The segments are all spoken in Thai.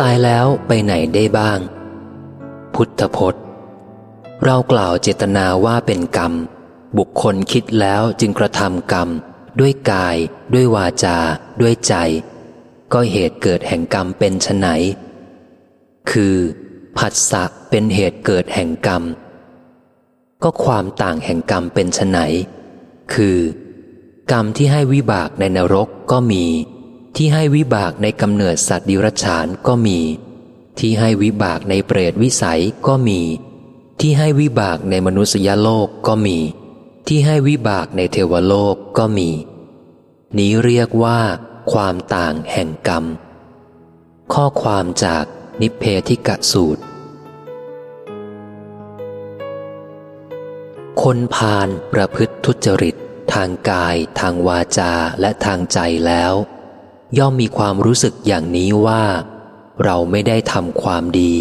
ตายแล้วไปไหนได้บ้าง พุทธพจน์ เรากล่าวเจตนาว่าเป็นกรรม บุคคลคิดแล้วจึงกระทำกรรม ด้วยกาย ด้วยวาจา ด้วยใจ ก็เหตุเกิดแห่งกรรมเป็นไฉนคือผัสสะเป็นเหตุเกิดแห่งกรรม ก็ความต่างแห่งกรรมเป็นไฉนคือ กรรมที่ให้วิบากในนรกก็มี ที่ให้วิบากในกำเนิดสัตว์ดิรัจฉานก็มี ที่ให้วิบากในเปรตวิสัยก็มี ที่ให้วิบากในมนุษยโลกก็มี ที่ให้วิบากในเทวโลกก็มี นี้เรียกว่า ความต่างแห่งกรรม ข้อความจากนิเพธิกะสูตร คนพาลประพฤติทุจริต ทางกาย ทางวาจาและทางใจแล้ว ย่อมมีความรู้สึกอย่างนี้ว่า เราไม่ได้ทำความดี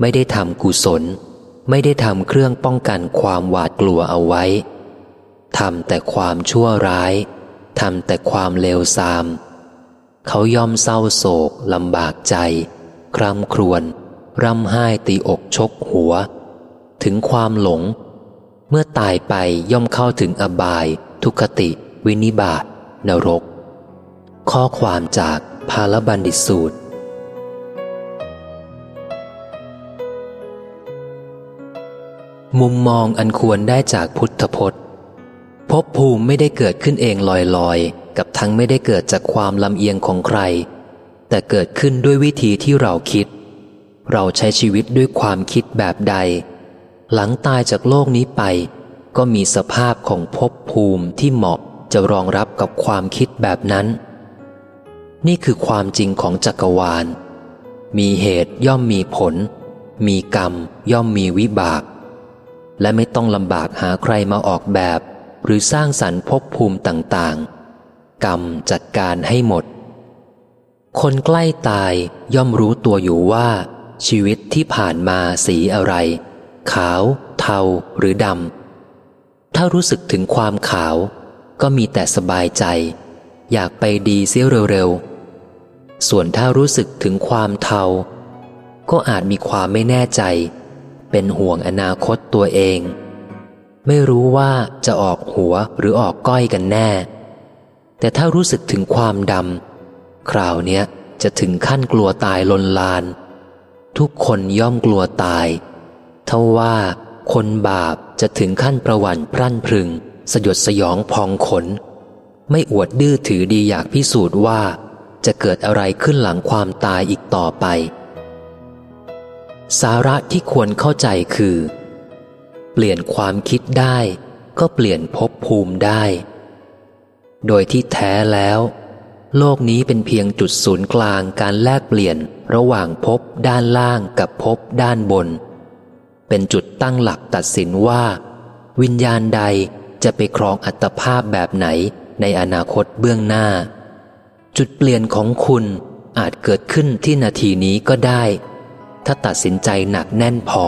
ไม่ได้ทำกุศล ไม่ได้ทำเครื่องป้องกันความหวาดกลัวเอาไว้ทำแต่ความชั่วร้ายทำแต่ความเลวทราม เขาย่อมเศร้าโศกลำบากใจ คร่ำครวญร่ำไห้ตีอกชกหัว ถึงความหลง เมื่อตายไปย่อมเข้าถึงอบาย ทุกขติ วินิบาตนรก ข้อความจากพาลบันดิสูตร มุมมองอันควรได้จากพุทธพจน์ภพภูมิไม่ได้เกิดขึ้นเองลอยๆ กับทั้งไม่ได้เกิดจากความลำเอียงของใคร แต่เกิดขึ้นด้วยวิธีที่เราคิด เราใช้ชีวิตด้วยความคิดแบบใด หลังตายจากโลกนี้ไป ก็มีสภาพของภพภูมิที่เหมาะจะรองรับกับความคิดแบบนั้น นี่คือความจริงของจักรวาล มีเหตุย่อมมีผล มีกรรมย่อมมีวิบาก และไม่ต้องลำบากหาใครมาออกแบบ หรือสร้างสรรค์ภพภูมิต่างๆ กรรมจัดการให้หมด คนใกล้ตายย่อมรู้ตัวอยู่ว่า ชีวิตที่ผ่านมาสีอะไร ขาว เทาหรือดำถ้ารู้สึกถึงความขาว ก็มีแต่สบายใจอยากไปดีเสียเร็ว ส่วนถ้ารู้สึกถึงความเทา ก็อาจมีความไม่แน่ใจ เป็นห่วงอนาคตตัวเอง ไม่รู้ว่าจะออกหัวหรือออกก้อยกันแน่ แต่ถ้ารู้สึกถึงความดำคราวเนี้ยจะถึงขั้นกลัวตายลนลาน ทุกคนย่อมกลัวตาย เท่าว่าคนบาปจะถึงขั้นประวันพรั่นพรึง สยดสยองพองขน ไม่อวดดื้อถือดีอยากพิสูจน์ว่า จะเกิดอะไรขึ้นหลังความตายอีกต่อไป สาระที่ควรเข้าใจคือ เปลี่ยนความคิดได้ ก็เปลี่ยนภพภูมิได้ โดยที่แท้แล้ว โลกนี้เป็นเพียงจุดศูนย์กลางการแลกเปลี่ยนระหว่างภพด้านล่างกับภพด้านบน เป็นจุดตั้งหลักตัดสินว่า วิญญาณใดจะไปครองอัตภาพแบบไหนในอนาคตเบื้องหน้า จุดเปลี่ยนของคุณอาจเกิดขึ้นที่นาทีนี้ก็ได้ ถ้าตัดสินใจหนักแน่นพอ